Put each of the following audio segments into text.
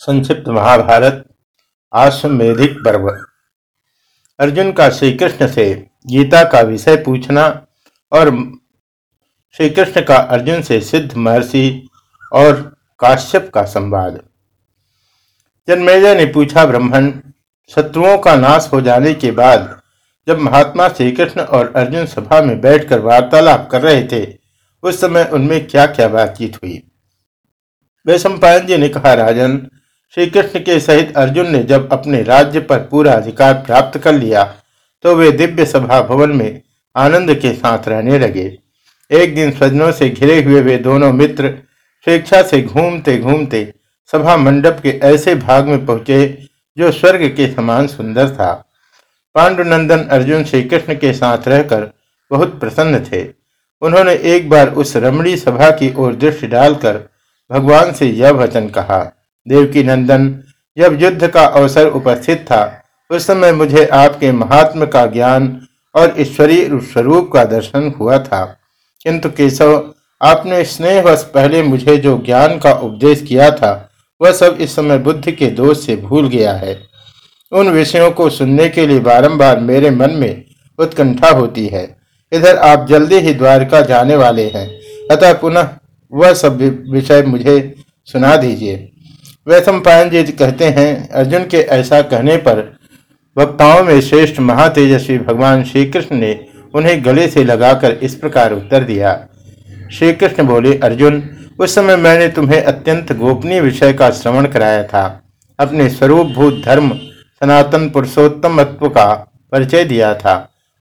संक्षिप्त महाभारत आश्वेधिक पर्व। अर्जुन का श्री कृष्ण से गीता का विषय पूछना और श्री कृष्ण का अर्जुन से सिद्ध महर्षि और काश्यप का संवाद। जन्मेजय ने पूछा, ब्राह्मण, शत्रुओं का नाश हो जाने के बाद जब महात्मा श्री कृष्ण और अर्जुन सभा में बैठकर वार्तालाप कर रहे थे, उस समय उनमें क्या क्या बातचीत हुई? वैशंपायन जी ने कहा, राजन श्री कृष्ण के सहित अर्जुन ने जब अपने राज्य पर पूरा अधिकार प्राप्त कर लिया तो वे दिव्य सभा भवन में आनंद के साथ रहने लगे। एक दिन स्वजनों से घिरे हुए वे दोनों मित्र स्वेच्छा से घूमते घूमते सभा मंडप के ऐसे भाग में पहुँचे, जो स्वर्ग के समान सुंदर था। पांडुनंदन अर्जुन श्री कृष्ण के साथ रहकर बहुत प्रसन्न थे। उन्होंने एक बार उस रमणी सभा की ओर दृष्टि डालकर भगवान से यह वचन कहा देवकी नंदन जब युद्ध का अवसर उपस्थित था, उस समय मुझे आपके महात्म का ज्ञान और ईश्वरीय स्वरूप का दर्शन हुआ था। किंतु केशव, आपने स्नेहवश पहले मुझे जो ज्ञान का उपदेश किया था, वह सब इस समय बुद्धि के दोष से भूल गया है। उन विषयों को सुनने के लिए बारंबार मेरे मन में उत्कंठा होती है। इधर आप जल्दी ही द्वारका जाने वाले हैं। अतः पुनः वह सब विषय मुझे सुना दीजिए। वैशंपायन जी कहते हैं, अर्जुन के ऐसा कहने पर वक्ताओं में श्रेष्ठ महातेजस्वी भगवान श्री कृष्ण ने उन्हें गले से लगाकर इस प्रकार उत्तर दिया। श्री कृष्ण बोले, अर्जुन, उस समय मैंने तुम्हें अत्यंत गोपनीय विषय का श्रवण कराया था। अपने स्वरूप भूत धर्म, सनातन पुरुषोत्तमत्व का परिचय दिया था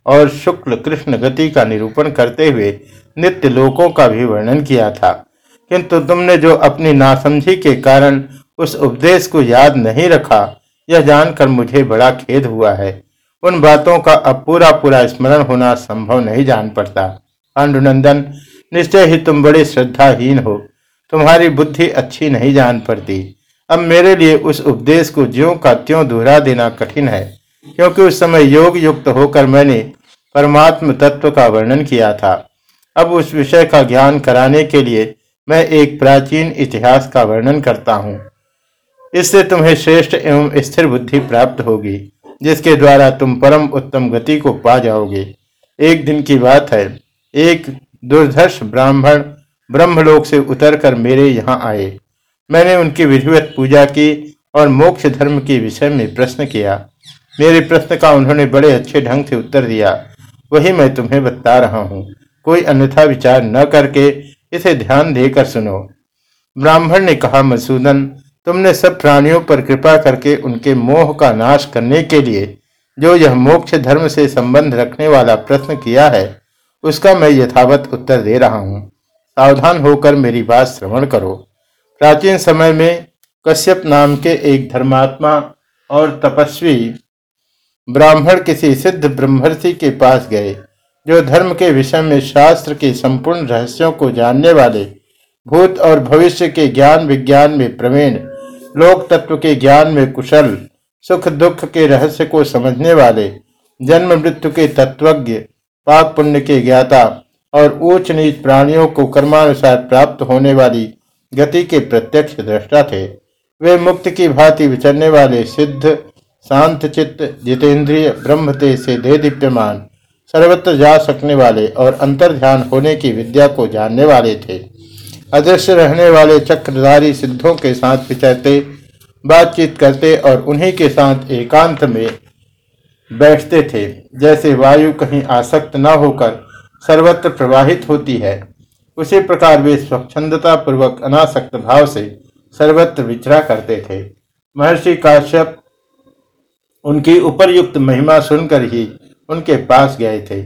और शुक्ल कृष्ण गति का निरूपण करते हुए नित्य लोकों का भी वर्णन किया था। किंतु तुमने जो अपनी नासमझी के कारण उस उपदेश को याद नहीं रखा, यह जानकर मुझे बड़ा खेद हुआ है। उन बातों का अब पूरा पूरा स्मरण होना संभव नहीं जान पड़ता। पांडुनंदन, निश्चय ही तुम बड़े श्रद्धाहीन हो। तुम्हारी बुद्धि अच्छी नहीं जान पड़ती। अब मेरे लिए उस उपदेश को ज्यो का त्यों दोहरा देना कठिन है, क्योंकि उस समय योग युक्त होकर मैंने परमात्म तत्व का वर्णन किया था। अब उस विषय का ज्ञान कराने के लिए मैं एक प्राचीन इतिहास का वर्णन करता हूँ। इससे तुम्हें श्रेष्ठ एवं स्थिर बुद्धि प्राप्त होगी, जिसके द्वारा तुम परम उत्तम गति को पा जाओगे। एक दिन की बात है, एक दुर्धर्ष ब्राह्मण ब्रह्मलोक से उतरकर मेरे यहाँ आए। मैंने उनकी विधिवत पूजा की और मोक्ष धर्म के विषय में प्रश्न किया। मेरे प्रश्न का उन्होंने बड़े अच्छे ढंग से उत्तर दिया। वही मैं तुम्हें बता रहा हूँ। कोई अन्यथा विचार न करके इसे ध्यान देकर सुनो। ब्राह्मण ने कहा, मसूदन तुमने सब प्राणियों पर कृपा करके उनके मोह का नाश करने के लिए जो यह मोक्ष धर्म से संबंध रखने वाला प्रश्न किया है, उसका मैं यथावत उत्तर दे रहा हूँ। सावधान होकर मेरी बात श्रवण करो। प्राचीन समय में कश्यप नाम के एक धर्मात्मा और तपस्वी ब्राह्मण किसी सिद्ध ब्रह्मर्षि के पास गए, जो धर्म के विषय में शास्त्र के संपूर्ण रहस्यों को जानने वाले, भूत और भविष्य के ज्ञान विज्ञान में प्रवीण लोक तत्व के ज्ञान में कुशल, सुख दुख के रहस्य को समझने वाले, जन्म मृत्यु के तत्वज्ञ पाप पुण्य के ज्ञाता और ऊंच नीच प्राणियों को कर्मानुसार प्राप्त होने वाली गति के प्रत्यक्ष दृष्टा थे। वे मुक्त की भांति विचरने वाले सिद्ध, शांत चित्त, जितेंद्रिय, ब्रह्म तेज से दे दीप्यमान, सर्वत्र जा सकने वाले और अंतर ध्यान होने की विद्या को जानने वाले थे। अदृश्य रहने वाले चक्रधारी सिद्धों के साथ विचरते बातचीत करते और उन्हीं के साथ एकांत में बैठते थे। जैसे वायु कहीं आसक्त न होकर सर्वत्र प्रवाहित होती है, उसी प्रकार वे स्वच्छंदता पूर्वक अनासक्त भाव से सर्वत्र विचरा करते थे। महर्षि काश्यप उनकी उपरयुक्त महिमा सुनकर ही उनके पास गए थे।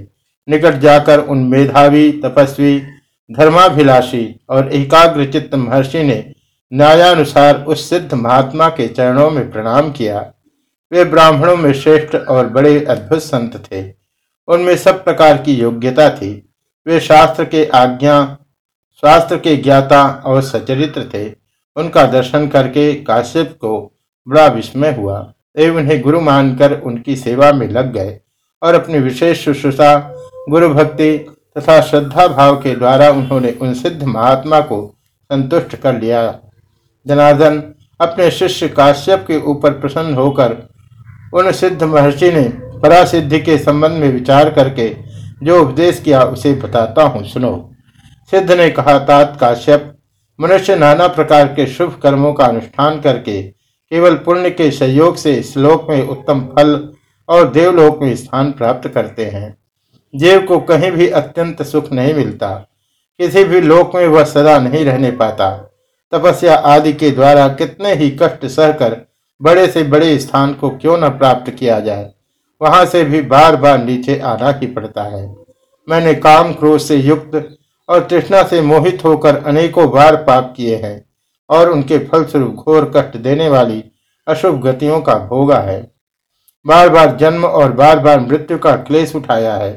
निकट जाकर उन मेधावी, तपस्वी धर्माभिलाषी और एकाग्र चित्त महर्षि ने न्यायानुसार उस सिद्ध महात्मा के चरणों में प्रणाम किया। वे ब्राह्मणों में श्रेष्ठ और बड़े अद्भुत संत थे। उनमें सब प्रकार की योग्यता थी। वे शास्त्र के आज्ञा, शास्त्र के ज्ञाता और सचरित्र थे। उनका दर्शन करके काश्यप को बड़ा विस्मय हुआ। वे उन्हें गुरु मानकर उनकी सेवा में लग गए और अपनी विशेष शुश्रूषा गुरु भक्ति तथा श्रद्धा भाव के द्वारा उन्होंने उन सिद्ध महात्मा को संतुष्ट कर लिया। जनार्दन अपने शिष्य काश्यप के ऊपर प्रसन्न होकर उन सिद्ध महर्षि ने परासिद्धि के संबंध में विचार करके जो उपदेश किया उसे बताता हूँ, सुनो। सिद्ध ने कहा, तात काश्यप, मनुष्य नाना प्रकार के शुभ कर्मों का अनुष्ठान करके केवल पुण्य के सहयोग से श्लोक में उत्तम फल और देवलोक में स्थान प्राप्त करते हैं। जीव को कहीं भी अत्यंत सुख नहीं मिलता। किसी भी लोक में वह सदा नहीं रहने पाता। तपस्या आदि के द्वारा कितने ही कष्ट सहकर बड़े से बड़े स्थान को क्यों न प्राप्त किया जाए, वहाँ से भी बार बार नीचे आना ही पड़ता है। मैंने काम क्रोध से युक्त और तृष्णा से मोहित होकर अनेकों बार पाप किए हैं और उनके फलस्वरूप घोर कष्ट देने वाली अशुभ गतियों का भोगा है। बार बार जन्म और बार बार मृत्यु का क्लेश उठाया है।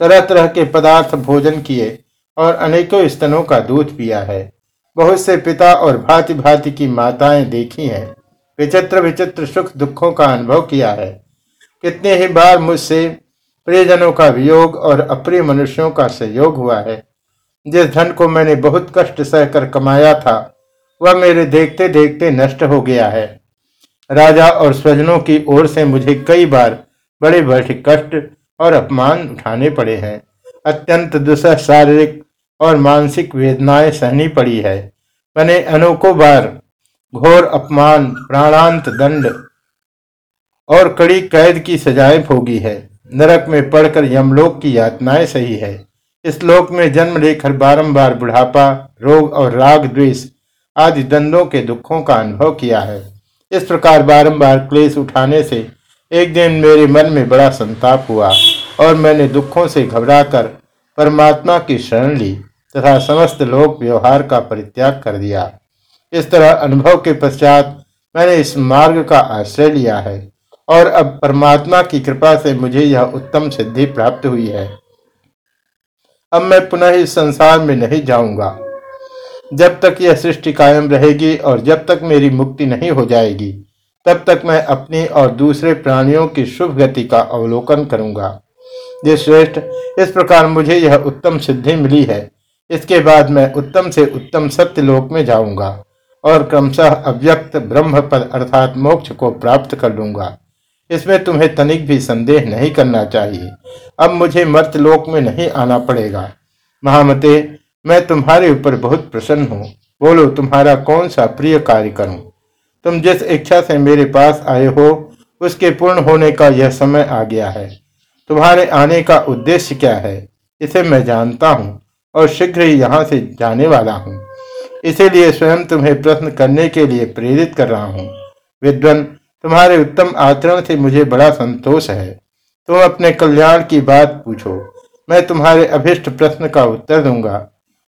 तरह तरह के पदार्थ भोजन किए और अनेकों स्तनों का दूध पिया है। बहुत से पिता और भांति भांति की माताएँ देखी हैं। विचित्र विचित्र सुख दुखों का अनुभव किया है। कितने ही बार मुझसे प्रियजनों का वियोग और अप्रिय मनुष्यों का सहयोग हुआ है। जिस धन को मैंने बहुत कष्ट सहकर कमाया था, वह मेरे देखते देखते नष्ट हो गया है। राजा और स्वजनों की ओर से मुझे कई बार बड़े बड़े कष्ट और अपमान उठाने पड़े हैं। अत्यंत दुसह शारीरिक और मानसिक वेदनाएँ सहनी पड़ी है। मैंने अनोखों बार घोर अपमान, प्राणांत दंड और कड़ी कैद की सजाएँ भोगी है। नरक में पड़कर यमलोक की यातनाएँ सही है। इस लोक में जन्म लेकर बारंबार बुढ़ापा, रोग और राग द्वेष आदि दंडों के दुखों का अनुभव किया है। इस प्रकार बारंबार क्लेश उठाने से एक दिन मेरे मन में बड़ा संताप हुआ और मैंने दुखों से घबराकर परमात्मा की शरण ली तथा समस्त लोक व्यवहार का परित्याग कर दिया। इस तरह अनुभव के पश्चात मैंने इस मार्ग का आश्रय लिया है और अब परमात्मा की कृपा से मुझे यह उत्तम सिद्धि प्राप्त हुई है। अब मैं पुनः इस संसार में नहीं जाऊँगा। जब तक यह सृष्टि कायम रहेगी और जब तक मेरी मुक्ति नहीं हो जाएगी तब तक मैं अपनी और दूसरे प्राणियों की शुभ गति का अवलोकन करूँगा। ये श्रेष्ठ, इस प्रकार मुझे यह उत्तम सिद्धि मिली है। इसके बाद मैं उत्तम से उत्तम सत्य लोक में जाऊँगा और क्रमशः अव्यक्त ब्रह्म पद अर्थात मोक्ष को प्राप्त कर लूँगा। इसमें तुम्हें तनिक भी संदेह नहीं करना चाहिए। अब मुझे मर्तलोक में नहीं आना पड़ेगा। महामते, मैं तुम्हारे ऊपर बहुत प्रसन्न हूँ। बोलो, तुम्हारा कौन सा प्रिय कार्य करूँ? तुम जिस इच्छा से मेरे पास आए हो, उसके पूर्ण होने का यह समय आ गया है। तुम्हारे आने का उद्देश्य क्या है? इसे मैं जानता हूँ और शीघ्र ही यहाँ से जाने वाला हूँ। इसीलिए स्वयं तुम्हें प्रश्न करने के लिए प्रेरित कर रहा हूँ। विद्वन, तुम्हारे उत्तम आचरण से मुझे बड़ा संतोष है। तुम अपने कल्याण की बात पूछो। मैं तुम्हारे अभिष्ट प्रश्न का उत्तर दूँगा।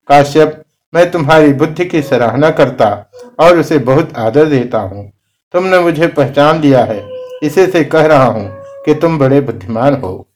काश्यप मैं तुम्हारी बुद्धि की सराहना करता और उसे बहुत आदर देता हूँ। तुमने मुझे पहचान लिया है। इसे से कह रहा हूँ कि तुम बड़े बुद्धिमान हो।